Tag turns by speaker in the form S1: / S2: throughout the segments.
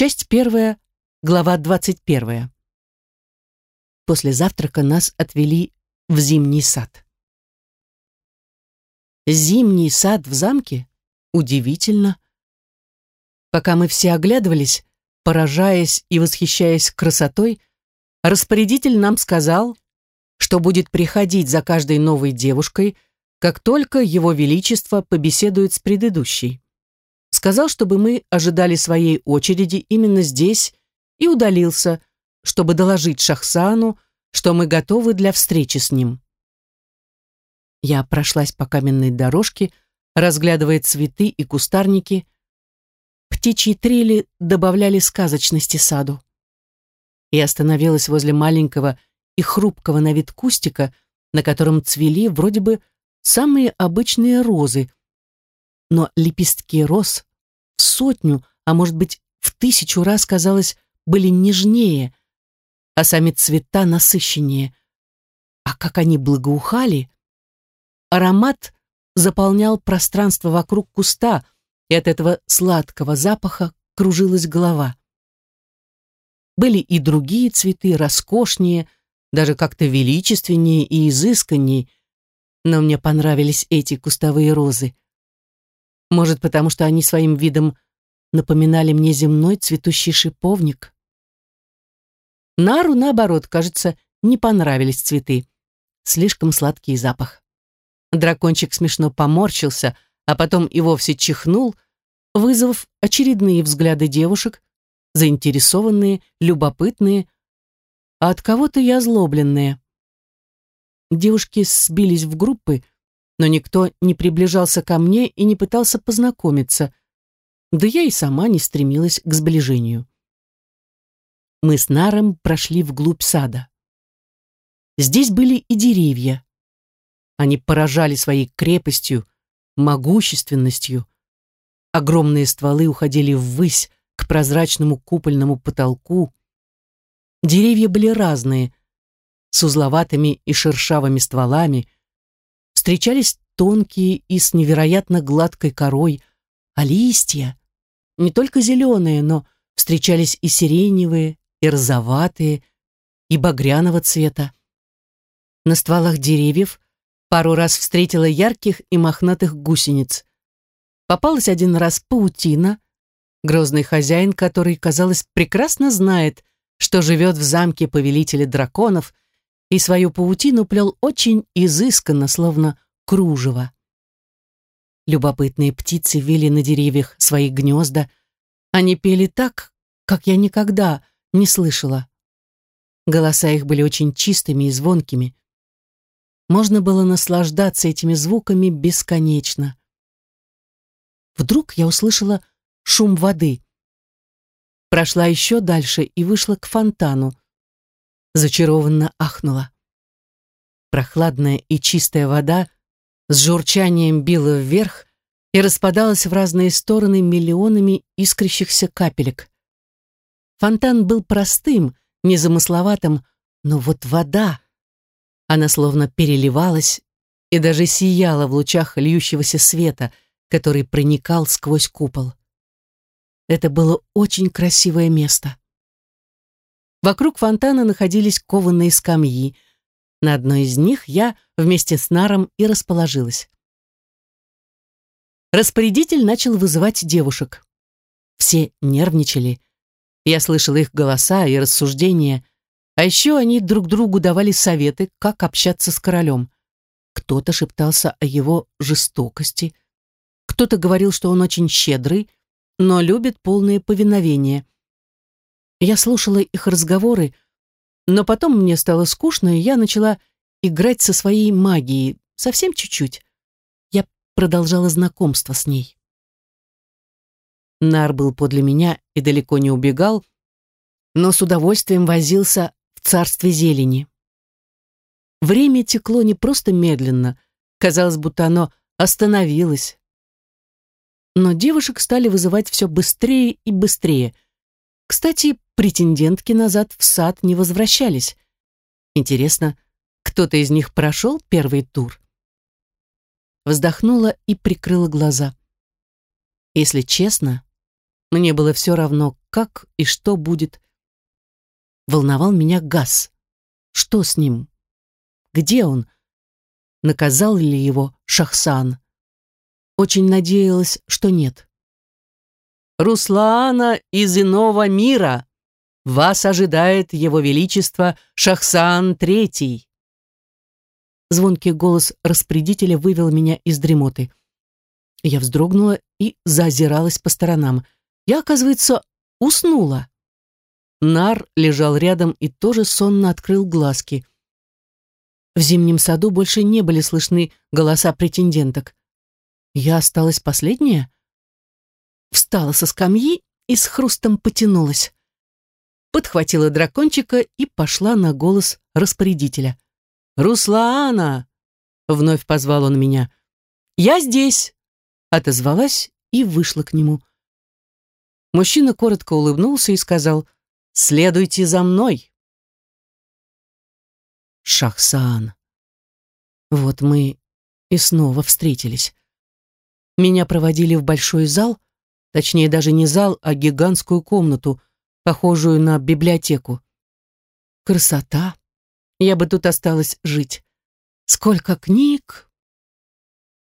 S1: Часть первая, глава двадцать первая. После завтрака нас отвели в зимний сад. Зимний сад в замке? Удивительно. Пока мы все оглядывались, поражаясь и восхищаясь красотой, распорядитель нам сказал, что будет приходить за каждой новой девушкой, как только его величество побеседует с предыдущей. Сказал, чтобы мы ожидали своей очереди именно здесь и удалился, чтобы доложить Шахсану, что мы готовы для встречи с ним. Я прошлась по каменной дорожке, разглядывая цветы и кустарники. Птичьи трели добавляли сказочности саду. Я остановилась возле маленького и хрупкого на вид кустика, на котором цвели вроде бы самые обычные розы, но лепестки роз в сотню, а может быть в тысячу раз, казалось, были нежнее, а сами цвета насыщеннее. А как они благоухали! Аромат заполнял пространство вокруг куста, и от этого сладкого запаха кружилась голова. Были и другие цветы, роскошнее, даже как-то величественнее и изысканнее, но мне понравились эти кустовые розы. Может, потому что они своим видом напоминали мне земной цветущий шиповник. Нару, наоборот, кажется, не понравились цветы. Слишком сладкий запах. Дракончик смешно поморщился, а потом и вовсе чихнул, вызвав очередные взгляды девушек, заинтересованные, любопытные, а от кого-то и озлобленные. Девушки сбились в группы, но никто не приближался ко мне и не пытался познакомиться, да я и сама не стремилась к сближению. Мы с Наром прошли вглубь сада. Здесь были и деревья. Они поражали своей крепостью, могущественностью. Огромные стволы уходили ввысь к прозрачному купольному потолку. Деревья были разные, с узловатыми и шершавыми стволами, встречались тонкие и с невероятно гладкой корой, а листья, не только зеленые, но встречались и сиреневые, и розоватые, и багряного цвета. На стволах деревьев пару раз встретила ярких и мохнатых гусениц. Попалась один раз паутина, грозный хозяин, который, казалось, прекрасно знает, что живет в замке повелителя драконов — и свою паутину плел очень изысканно, словно кружево. Любопытные птицы вели на деревьях свои гнезда. Они пели так, как я никогда не слышала. Голоса их были очень чистыми и звонкими. Можно было наслаждаться этими звуками бесконечно. Вдруг я услышала шум воды. Прошла еще дальше и вышла к фонтану зачарованно ахнула. Прохладная и чистая вода с журчанием била вверх и распадалась в разные стороны миллионами искрящихся капелек. Фонтан был простым, незамысловатым, но вот вода, она словно переливалась и даже сияла в лучах льющегося света, который проникал сквозь купол. Это было очень красивое место. Вокруг фонтана находились кованые скамьи. На одной из них я вместе с Наром и расположилась. Распорядитель начал вызывать девушек. Все нервничали. Я слышала их голоса и рассуждения, а еще они друг другу давали советы, как общаться с королем. Кто-то шептался о его жестокости, кто-то говорил, что он очень щедрый, но любит полное повиновение – я слушала их разговоры, но потом мне стало скучно, и я начала играть со своей магией, совсем чуть-чуть. Я продолжала знакомство с ней. Нар был подле меня и далеко не убегал, но с удовольствием возился в царстве зелени. Время текло не просто медленно, казалось, будто оно остановилось. Но девушек стали вызывать все быстрее и быстрее. Кстати, претендентки назад в сад не возвращались. Интересно, кто-то из них прошел первый тур? Вздохнула и прикрыла глаза. Если честно, Мне было все равно, как и что будет. Волновал меня газ. Что с ним? Где он? Наказал ли его Шахсан? Очень надеялась, что нет. «Руслана из иного мира! Вас ожидает его величество Шахсан Третий!» Звонкий голос распорядителя вывел меня из дремоты. Я вздрогнула и зазиралась по сторонам. Я, оказывается, уснула. Нар лежал рядом и тоже сонно открыл глазки. В зимнем саду больше не были слышны голоса претенденток. Я осталась последняя? Встала со скамьи и с хрустом потянулась. Подхватила дракончика и пошла на голос распорядителя. «Руслана!» — вновь позвал он меня. «Я здесь!» — отозвалась и вышла к нему. Мужчина коротко улыбнулся и сказал «Следуйте за мной!» Шахсан. Вот мы и снова встретились. Меня проводили в большой зал, точнее даже не зал, а гигантскую комнату, похожую на библиотеку. Красота. Я бы тут осталась жить. Сколько книг.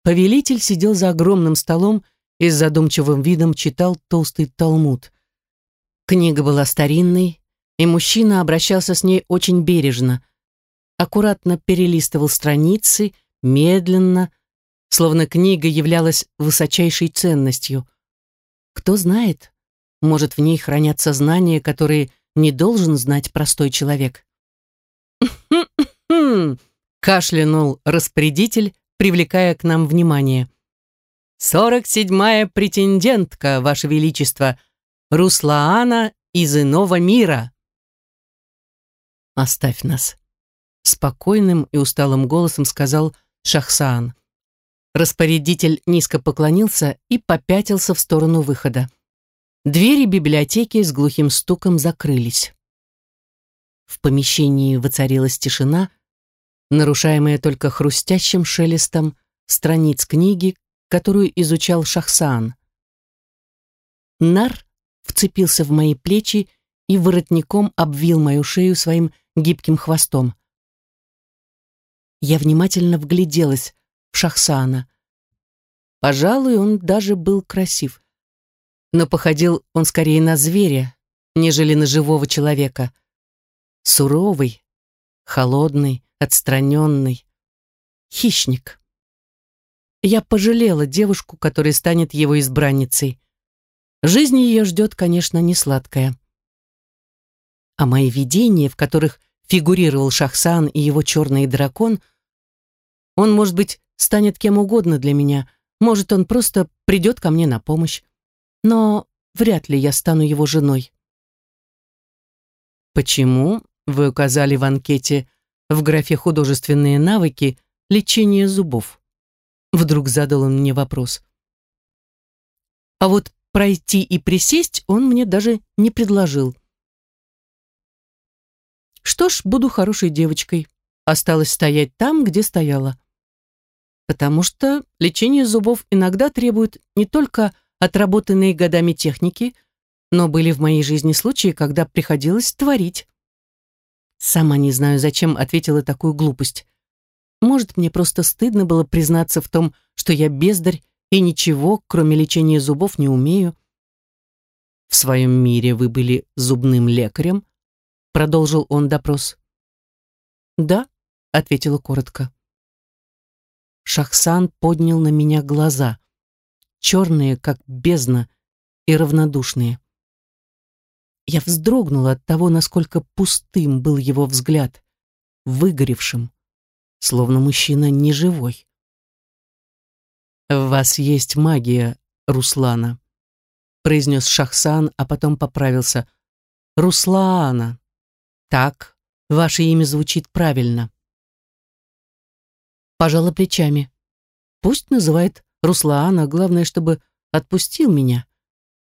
S1: Повелитель сидел за огромным столом и с задумчивым видом читал толстый талмуд. Книга была старинной, и мужчина обращался с ней очень бережно – аккуратно перелистывал страницы, медленно, словно книга являлась высочайшей ценностью. Кто знает, может, в ней хранятся знания, которые не должен знать простой человек. кашлянул распорядитель, привлекая к нам внимание. «Сорок седьмая претендентка, Ваше Величество, Руслаана из иного мира». «Оставь нас», спокойным и усталым голосом сказал Шахсаан. Распорядитель низко поклонился и попятился в сторону выхода. Двери библиотеки с глухим стуком закрылись. В помещении воцарилась тишина, нарушаемая только хрустящим шелестом страниц книги, которую изучал Шахсан. Нар вцепился в мои плечи и воротником обвил мою шею своим гибким хвостом. Я внимательно вгляделась Шахсана. Пожалуй, он даже был красив. Но походил он скорее на зверя, нежели на живого человека. Суровый, холодный, отстраненный. Хищник. Я пожалела девушку, которая станет его избранницей. Жизнь ее ждет, конечно, не сладкая. А мои видения, в которых фигурировал Шахсан и его черный дракон, он, может быть, станет кем угодно для меня, может, он просто придет ко мне на помощь, но вряд ли я стану его женой. Почему вы указали в анкете в графе «Художественные навыки» лечение зубов? Вдруг задал он мне вопрос. А вот пройти и присесть он мне даже не предложил. Что ж, буду хорошей девочкой. Осталось стоять там, где стояла. Потому что лечение зубов иногда требует не только отработанные годами техники, но были в моей жизни случаи, когда приходилось творить. Сама не знаю, зачем ответила такую глупость. Может, мне просто стыдно было признаться в том, что я бездарь и ничего, кроме лечения зубов, не умею. В своем мире вы были зубным лекарем, Продолжил он допрос. «Да», — ответила коротко. Шахсан поднял на меня глаза, черные, как бездна, и равнодушные. Я вздрогнула от того, насколько пустым был его взгляд, выгоревшим, словно мужчина неживой. «В вас есть магия, Руслана», — произнес Шахсан, а потом поправился. «Руслана». Так, ваше имя звучит правильно. Пожала плечами. Пусть называет Руслаана, главное, чтобы отпустил меня.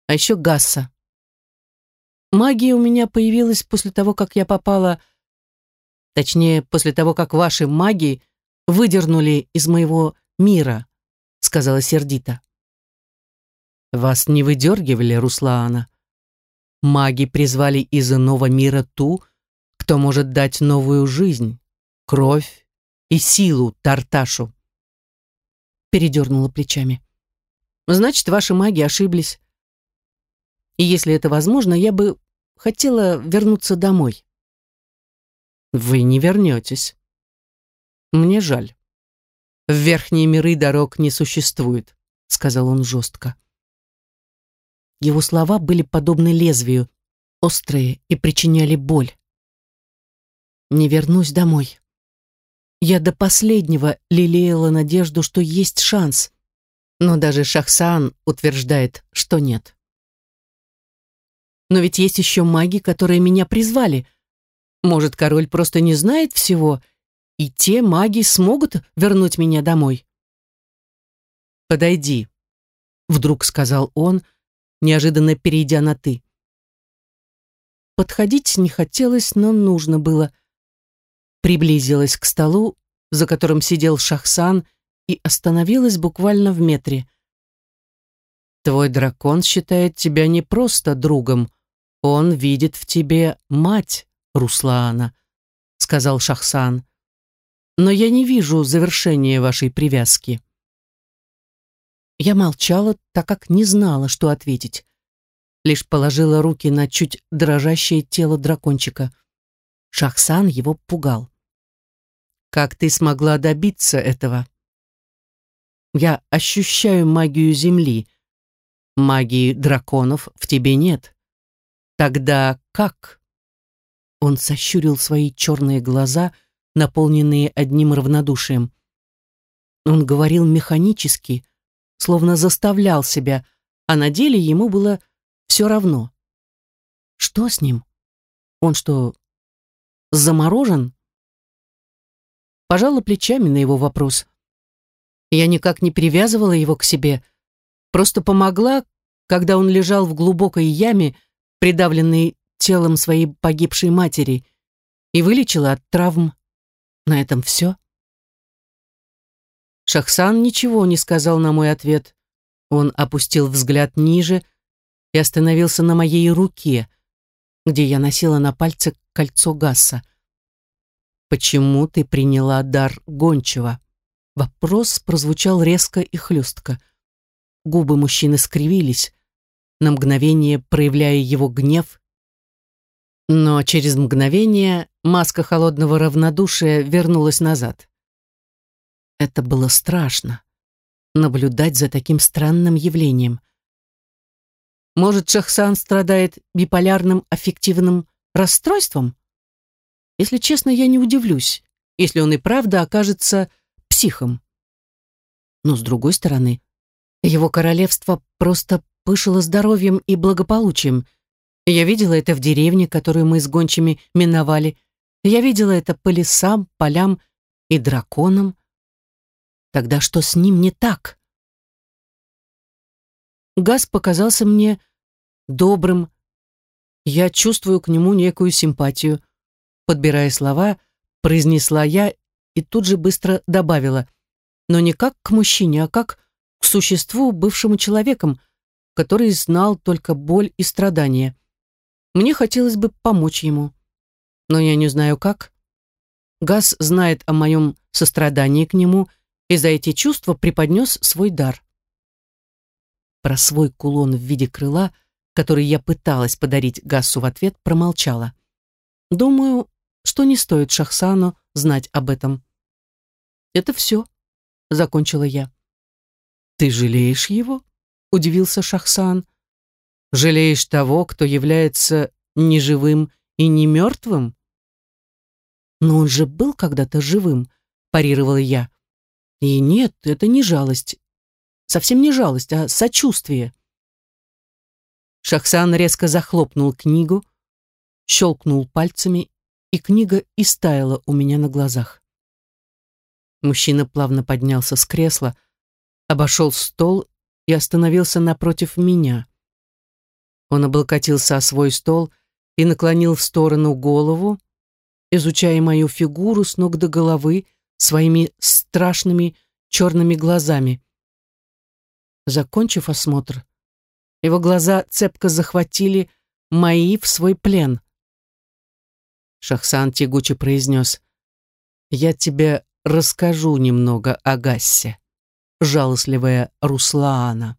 S1: А еще Гасса. Магия у меня появилась после того, как я попала... Точнее, после того, как ваши маги выдернули из моего мира, сказала сердито. Вас не выдергивали, Руслана. Маги призвали из иного мира ту, кто может дать новую жизнь, кровь и силу Тарташу. Передернула плечами. Значит, ваши маги ошиблись. И если это возможно, я бы хотела вернуться домой. Вы не вернетесь. Мне жаль. В верхние миры дорог не существует, сказал он жестко. Его слова были подобны лезвию, острые и причиняли боль. Не вернусь домой. Я до последнего лелеяла надежду, что есть шанс, но даже Шахсан утверждает, что нет. Но ведь есть еще маги, которые меня призвали. Может, король просто не знает всего, и те маги смогут вернуть меня домой. «Подойди», — вдруг сказал он, неожиданно перейдя на «ты». Подходить не хотелось, но нужно было. Приблизилась к столу, за которым сидел Шахсан, и остановилась буквально в метре. «Твой дракон считает тебя не просто другом», «Он видит в тебе мать Руслана», — сказал Шахсан. «Но я не вижу завершения вашей привязки». Я молчала, так как не знала, что ответить. Лишь положила руки на чуть дрожащее тело дракончика. Шахсан его пугал. «Как ты смогла добиться этого?» «Я ощущаю магию Земли. Магии драконов в тебе нет. Тогда как? Он сощурил свои черные глаза, наполненные одним равнодушием. Он говорил механически, словно заставлял себя, а на деле ему было все равно. Что с ним? Он что, заморожен? Пожала плечами на его вопрос. Я никак не привязывала его к себе, просто помогла, когда он лежал в глубокой яме, придавленный телом своей погибшей матери, и вылечила от травм. На этом все. Шахсан ничего не сказал на мой ответ. Он опустил взгляд ниже и остановился на моей руке, где я носила на пальце кольцо Гасса. «Почему ты приняла дар гончего?» Вопрос прозвучал резко и хлестко. Губы мужчины скривились, на мгновение проявляя его гнев, но через мгновение маска холодного равнодушия вернулась назад. Это было страшно, наблюдать за таким странным явлением. Может, Шахсан страдает биполярным аффективным расстройством? Если честно, я не удивлюсь, если он и правда окажется психом. Но, с другой стороны, его королевство просто пышила здоровьем и благополучием. Я видела это в деревне, которую мы с гончими миновали. Я видела это по лесам, полям и драконам. Тогда что с ним не так? Газ показался мне добрым. Я чувствую к нему некую симпатию. Подбирая слова, произнесла я и тут же быстро добавила. Но не как к мужчине, а как к существу, бывшему человеком, который знал только боль и страдания. Мне хотелось бы помочь ему, но я не знаю как. Газ знает о моем сострадании к нему и за эти чувства преподнес свой дар. Про свой кулон в виде крыла, который я пыталась подарить Гассу в ответ, промолчала. Думаю, что не стоит Шахсану знать об этом. «Это все», — закончила я. «Ты жалеешь его?» — удивился Шахсан. «Жалеешь того, кто является ни живым и не мертвым?» «Но он же был когда-то живым», — парировала я. «И нет, это не жалость. Совсем не жалость, а сочувствие». Шахсан резко захлопнул книгу, щелкнул пальцами, и книга истаяла у меня на глазах. Мужчина плавно поднялся с кресла, обошел стол и остановился напротив меня. Он облокотился о свой стол и наклонил в сторону голову, изучая мою фигуру с ног до головы своими страшными черными глазами. Закончив осмотр, Его глаза цепко захватили мои в свой плен. Шахсан тягуче произнес, «Я тебе расскажу немного о Гассе, жалостливая Руслаана».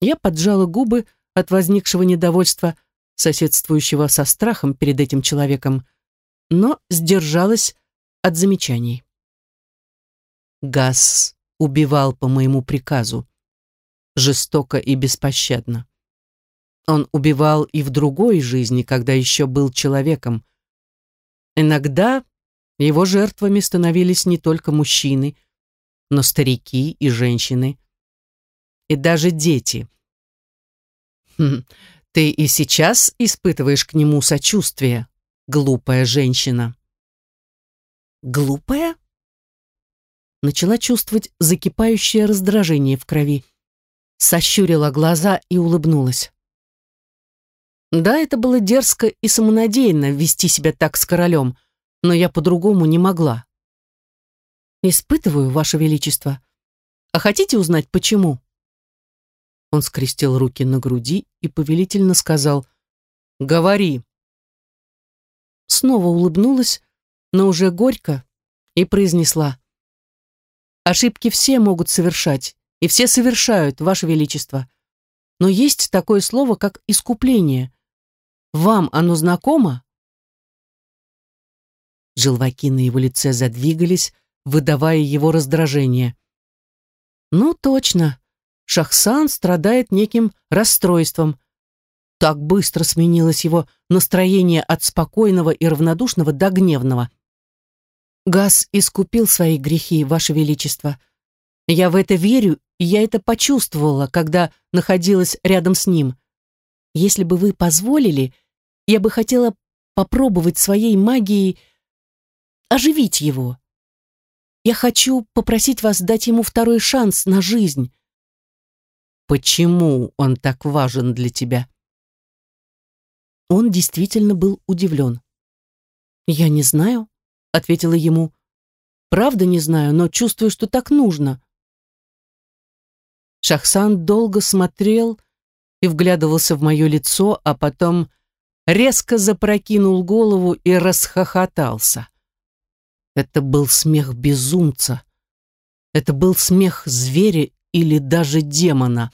S1: Я поджала губы от возникшего недовольства, соседствующего со страхом перед этим человеком, но сдержалась от замечаний. Гасс убивал по моему приказу, жестоко и беспощадно. Он убивал и в другой жизни, когда еще был человеком. Иногда его жертвами становились не только мужчины, но старики и женщины, и даже дети. Хм, ты и сейчас испытываешь к нему сочувствие, глупая женщина. Глупая? Начала чувствовать закипающее раздражение в крови. Сощурила глаза и улыбнулась. Да, это было дерзко и самонадеянно вести себя так с королем, но я по-другому не могла. Испытываю, Ваше Величество. А хотите узнать, почему? Он скрестил руки на груди и повелительно сказал «Говори». Снова улыбнулась, но уже горько, и произнесла «Ошибки все могут совершать, и все совершают, Ваше Величество. Но есть такое слово, как искупление. Вам оно знакомо?» Желваки на его лице задвигались, выдавая его раздражение. «Ну, точно. Шахсан страдает неким расстройством. Так быстро сменилось его настроение от спокойного и равнодушного до гневного. Газ искупил свои грехи, Ваше Величество. Я в это верю, и я это почувствовала, когда находилась рядом с ним. Если бы вы позволили, я бы хотела попробовать своей магией оживить его. Я хочу попросить вас дать ему второй шанс на жизнь. Почему он так важен для тебя? Он действительно был удивлен. Я не знаю, ответила ему. Правда не знаю, но чувствую, что так нужно. Шахсан долго смотрел и вглядывался в мое лицо, а потом резко запрокинул голову и расхохотался. Это был смех безумца. Это был смех зверя или даже демона.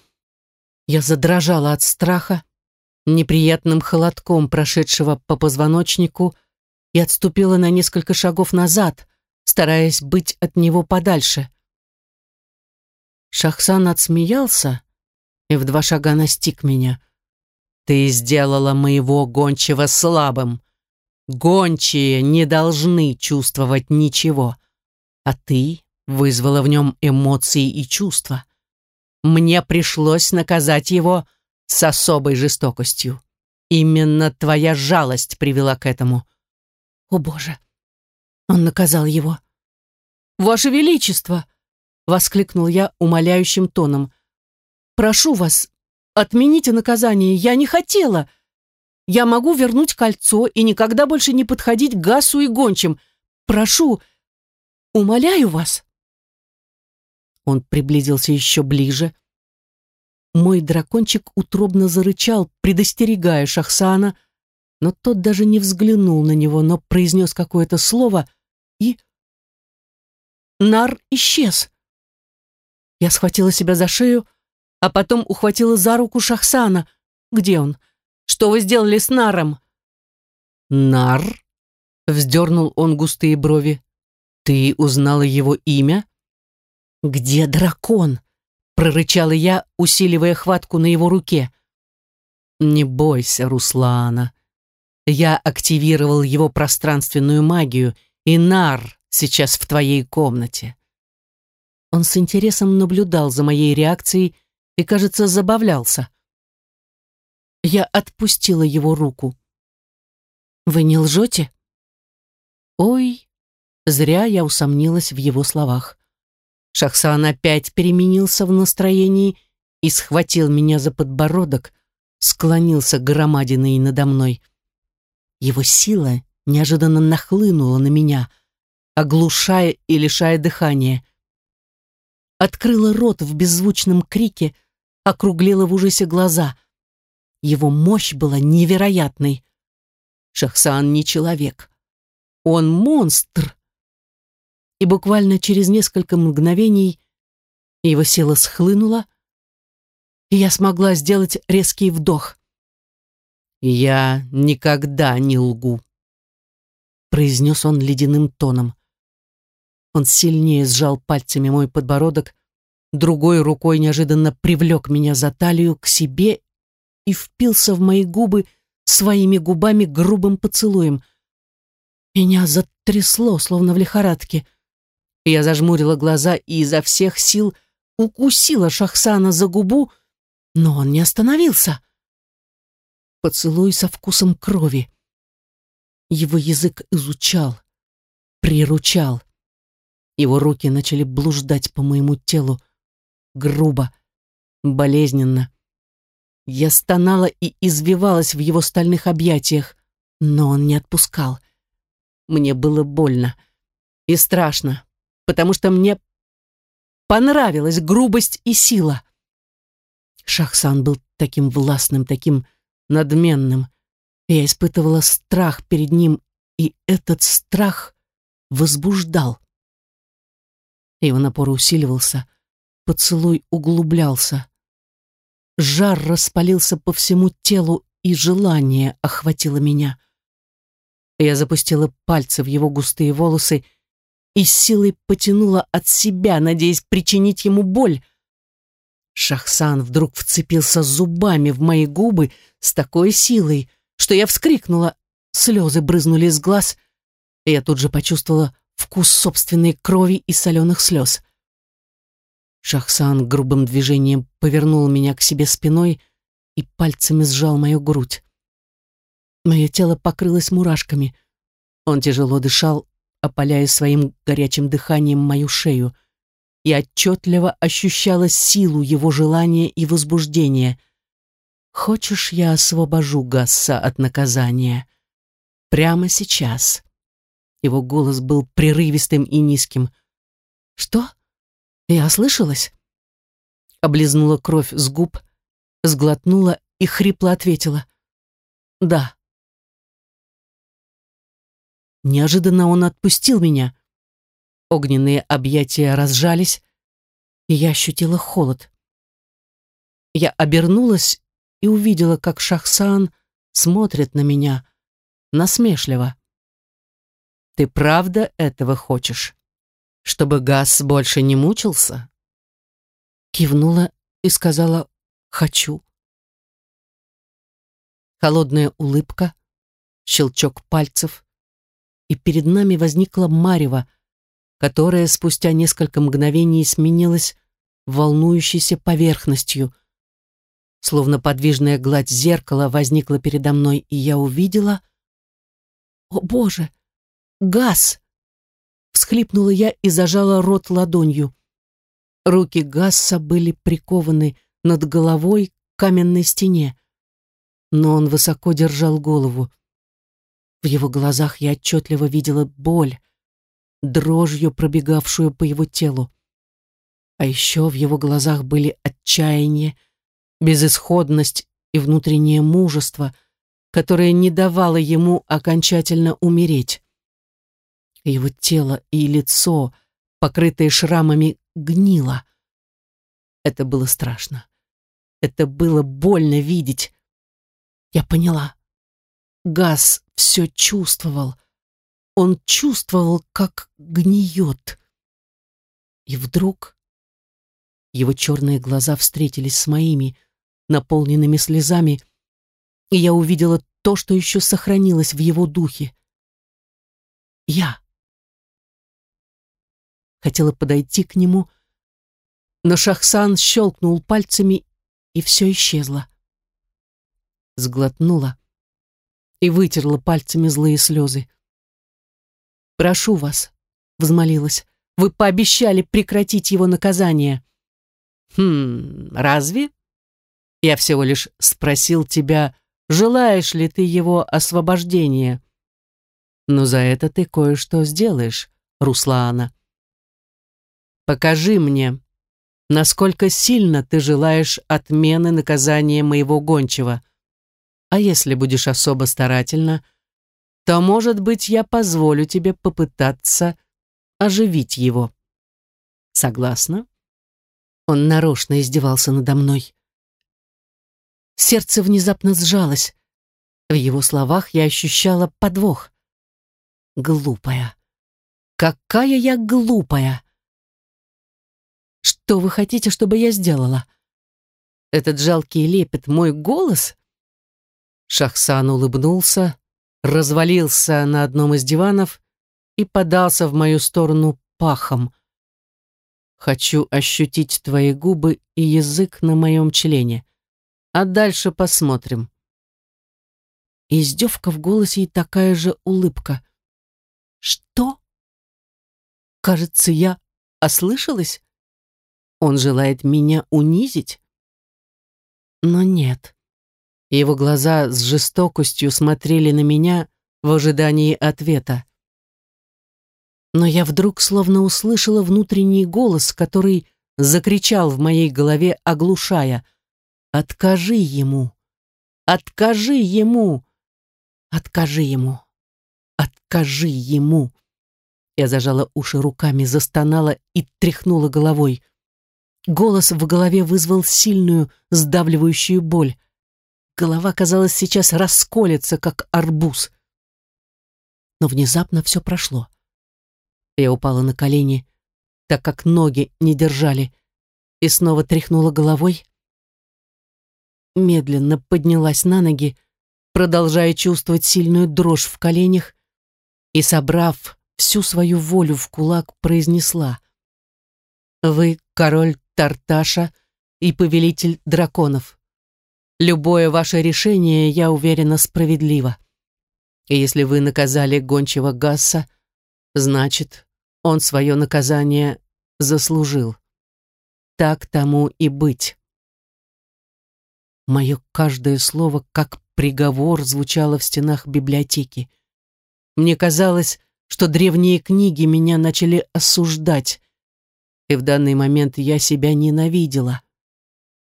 S1: Я задрожала от страха, неприятным холодком прошедшего по позвоночнику, и отступила на несколько шагов назад, стараясь быть от него подальше. Шахсан отсмеялся и в два шага настиг меня. «Ты сделала моего гончего слабым. Гончие не должны чувствовать ничего, а ты вызвала в нем эмоции и чувства. Мне пришлось наказать его с особой жестокостью. Именно твоя жалость привела к этому. О, Боже! Он наказал его. «Ваше Величество!» — воскликнул я умоляющим тоном. «Прошу вас, отмените наказание, я не хотела. Я могу вернуть кольцо и никогда больше не подходить к Гасу и гончим. Прошу, умоляю вас». Он приблизился еще ближе. Мой дракончик утробно зарычал, предостерегая Шахсана, но тот даже не взглянул на него, но произнес какое-то слово, и... Нар исчез. Я схватила себя за шею, а потом ухватила за руку Шахсана. Где он? Что вы сделали с Наром? Нар? Вздернул он густые брови. Ты узнала его имя? Где дракон? Прорычала я, усиливая хватку на его руке. Не бойся, Руслана. Я активировал его пространственную магию, и Нар сейчас в твоей комнате. Он с интересом наблюдал за моей реакцией и, кажется, забавлялся. Я отпустила его руку. «Вы не лжете?» «Ой!» Зря я усомнилась в его словах. Шахсан опять переменился в настроении и схватил меня за подбородок, склонился громадиной надо мной. Его сила неожиданно нахлынула на меня, оглушая и лишая дыхания. Открыла рот в беззвучном крике, округлила в ужасе глаза. Его мощь была невероятной. Шахсан не человек. Он монстр. И буквально через несколько мгновений его сила схлынула, и я смогла сделать резкий вдох. «Я никогда не лгу», — произнес он ледяным тоном. Он сильнее сжал пальцами мой подбородок, другой рукой неожиданно привлек меня за талию к себе и впился в мои губы своими губами грубым поцелуем. Меня затрясло, словно в лихорадке. Я зажмурила глаза и изо всех сил укусила Шахсана за губу, но он не остановился. Поцелуй со вкусом крови. Его язык изучал, приручал. Его руки начали блуждать по моему телу, грубо, болезненно. Я стонала и извивалась в его стальных объятиях, но он не отпускал. Мне было больно и страшно, потому что мне понравилась грубость и сила. Шахсан был таким властным, таким надменным. Я испытывала страх перед ним, и этот страх возбуждал. Его напор усиливался, поцелуй углублялся. Жар распалился по всему телу, и желание охватило меня. Я запустила пальцы в его густые волосы и силой потянула от себя, надеясь причинить ему боль. Шахсан вдруг вцепился зубами в мои губы с такой силой, что я вскрикнула, слезы брызнули из глаз, и я тут же почувствовала вкус собственной крови и соленых слез. Шахсан грубым движением повернул меня к себе спиной и пальцами сжал мою грудь. Мое тело покрылось мурашками. Он тяжело дышал, опаляя своим горячим дыханием мою шею. И отчетливо ощущала силу его желания и возбуждения. «Хочешь, я освобожу Гасса от наказания? Прямо сейчас». Его голос был прерывистым и низким. «Что? Я ослышалась?» Облизнула кровь с губ, сглотнула и хрипло ответила. «Да». Неожиданно он отпустил меня. Огненные объятия разжались, и я ощутила холод. Я обернулась и увидела, как Шахсан смотрит на меня насмешливо. «Ты правда этого хочешь? Чтобы Газ больше не мучился?» Кивнула и сказала «хочу». Холодная улыбка, щелчок пальцев, и перед нами возникла Марева, которая спустя несколько мгновений сменилась волнующейся поверхностью. Словно подвижная гладь зеркала возникла передо мной, и я увидела... О, Боже! Газ! Всхлипнула я и зажала рот ладонью. Руки Гасса были прикованы над головой к каменной стене, но он высоко держал голову. В его глазах я отчетливо видела боль, дрожью пробегавшую по его телу. А еще в его глазах были отчаяние, безысходность и внутреннее мужество, которое не давало ему окончательно умереть. Его тело и лицо, покрытые шрамами, гнило. Это было страшно. Это было больно видеть. Я поняла. Газ все чувствовал. Он чувствовал, как гниет. И вдруг его черные глаза встретились с моими, наполненными слезами, и я увидела то, что еще сохранилось в его духе. Я. Хотела подойти к нему, но Шахсан щелкнул пальцами, и все исчезло. Сглотнула и вытерла пальцами злые слезы. «Прошу вас», — взмолилась, — «вы пообещали прекратить его наказание». «Хм, разве?» Я всего лишь спросил тебя, желаешь ли ты его освобождения. Но за это ты кое-что сделаешь, Руслана. Покажи мне, насколько сильно ты желаешь отмены наказания моего гончего. А если будешь особо старательна, то, может быть, я позволю тебе попытаться оживить его. Согласна? Он нарочно издевался надо мной. Сердце внезапно сжалось. В его словах я ощущала подвох. Глупая. Какая я глупая! Что вы хотите, чтобы я сделала? Этот жалкий лепет мой голос? Шахсан улыбнулся, развалился на одном из диванов и подался в мою сторону пахом. Хочу ощутить твои губы и язык на моем члене. А дальше посмотрим. Издевка в голосе и такая же улыбка. Что? Кажется, я ослышалась? Он желает меня унизить? Но нет. Его глаза с жестокостью смотрели на меня в ожидании ответа. Но я вдруг словно услышала внутренний голос, который закричал в моей голове, оглушая. «Откажи ему! Откажи ему! Откажи ему! Откажи ему!» Я зажала уши руками, застонала и тряхнула головой. Голос в голове вызвал сильную, сдавливающую боль. Голова, казалось, сейчас расколется, как арбуз. Но внезапно все прошло. Я упала на колени, так как ноги не держали, и снова тряхнула головой. Медленно поднялась на ноги, продолжая чувствовать сильную дрожь в коленях, и, собрав всю свою волю в кулак произнесла. «Вы король Тарташа и повелитель драконов. Любое ваше решение, я уверена, справедливо. И если вы наказали гончего Гасса, значит, он свое наказание заслужил. Так тому и быть». Мое каждое слово, как приговор, звучало в стенах библиотеки. Мне казалось, что древние книги меня начали осуждать, и в данный момент я себя ненавидела.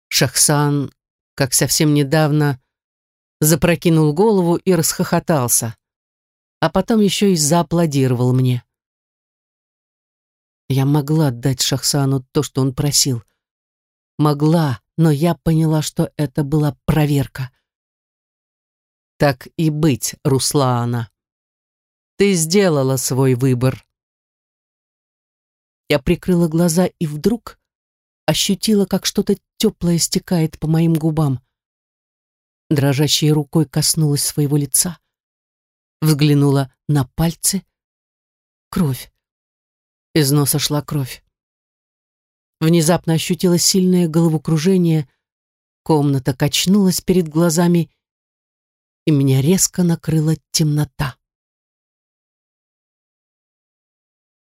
S1: Шахсан, как совсем недавно, запрокинул голову и расхохотался, а потом еще и зааплодировал мне. Я могла дать Шахсану то, что он просил. Могла, но я поняла, что это была проверка. Так и быть, Руслана. Ты сделала свой выбор. Я прикрыла глаза и вдруг ощутила, как что-то теплое стекает по моим губам. Дрожащей рукой коснулась своего лица. Взглянула на пальцы. Кровь. Из носа шла кровь. Внезапно ощутила сильное головокружение. Комната качнулась перед глазами, и меня резко накрыла темнота.